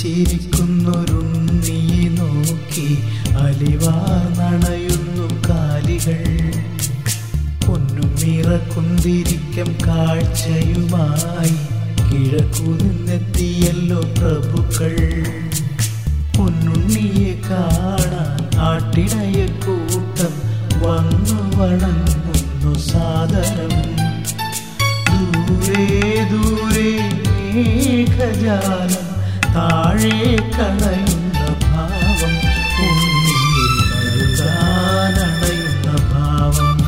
ചിരിക്കുന്നൊരുണ്ണിയെ നോക്കി അലിവാർ നണയുന്നു കാലികൾ. പൊന്നും നിറക്കുന്തിരിക്കം കാഴ്ചയുമായി കിഴക്കു നിന്നെത്തിയല്ലോ പ്രഭുക്കൾ. പൊന്നുണ്ണിയെ കാണാൻ ആട്ടിടയ കൂട്ടം വന്നു വണങ്ങുന്നു സാദരം. ദൂരെ ദൂരെ മേഘജാലം താഴെ കളയുന്ന ഭാവം നൽകാനണയുന്ന ഭാവം.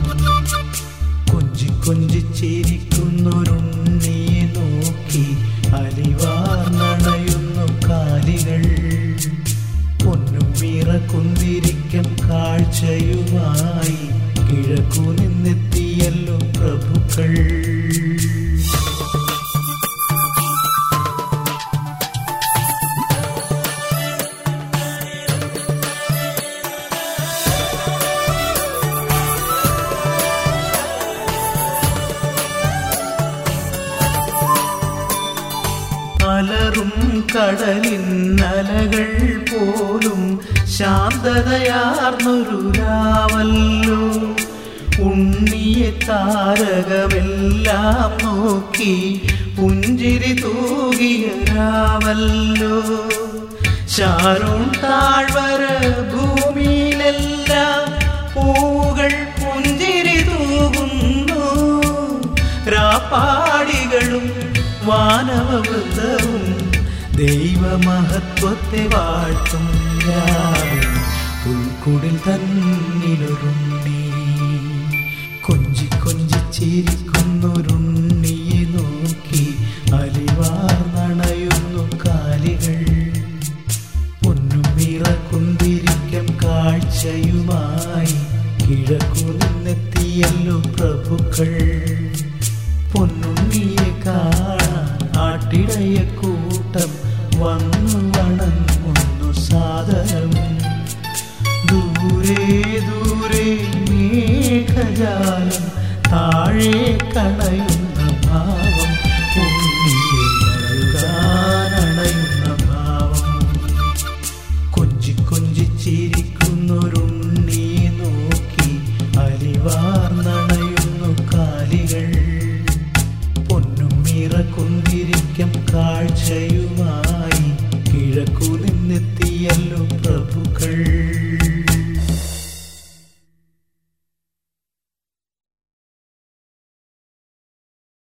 കൊഞ്ചി കൊഞ്ചി ചിരിക്കുന്നൊരുണ്ണിയെ നോക്കി അലിവാർ നടയുന്നു കാലികൾ. പൊന്നും കുന്തിരിക്കം കാഴ്ചയുമായി കിഴക്കു നിന്നെത്തിയല്ലോ അലറും കടലിൻ അലകൾ പോലും ശാന്തതയാർന്നൊരു രാവല്ലോ. ഉണ്ണിയെ താരകമെല്ലാം നോക്കി പുഞ്ചിരി തൂകിയ രാവല്ലോ. ശാരോൺ താഴ്വര ഭൂമിയിലെല്ലാം പൂവുകൾ പുഞ്ചിരി തൂകുന്നു. രാപ്പാടികളും വാനവവൃത്തവും ദൈവമഹത്വത്തെ വാഴ്ത്തും പുൽക്കുടിൽ തന്നിലൊരുണ്ണി. കൊഞ്ചി കൊഞ്ചി ചിരിക്കുന്നൊരുണ്ണിയെ നോക്കി അലിവാർ നണയുന്നു കാലികൾ. പൊന്നും കുന്തിരിക്കം കാഴ്ചയുമായി കിഴക്കു നിന്നെത്തിയല്ലോ പ്രഭുക്കൾ. പൊന്നുണ്ണിയെ താഴെ കണയുന്ന ഭാവം ഉണ്ണിയെ